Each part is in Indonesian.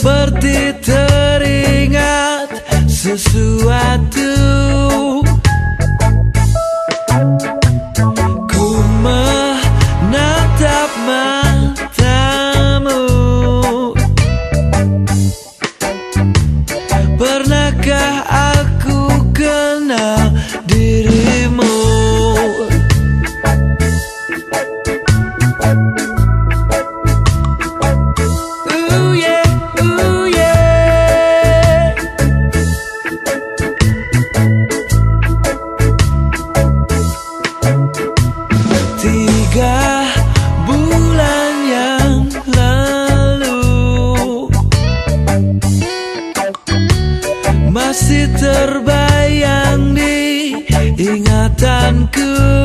seperti teringat sesuatu. Ku menatap matamu. Pernahkah aku kenal dan ku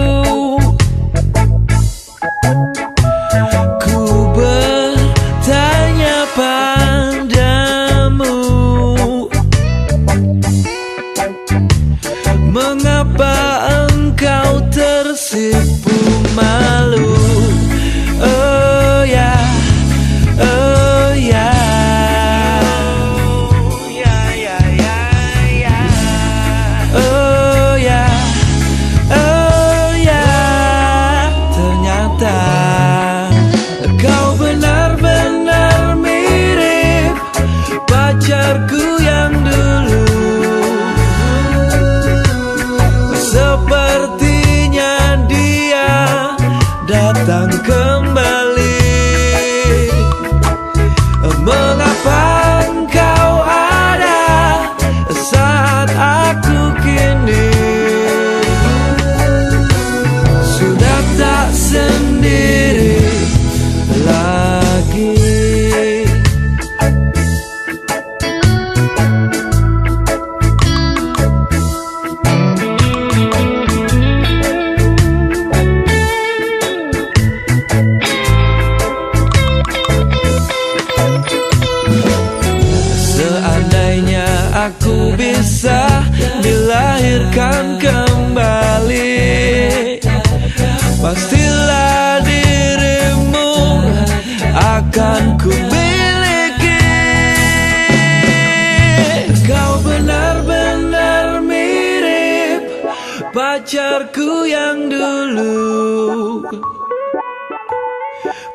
pacarku yang dulu.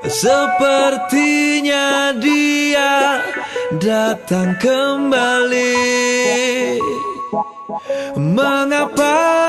Sepertinya dia datang kembali. Mengapa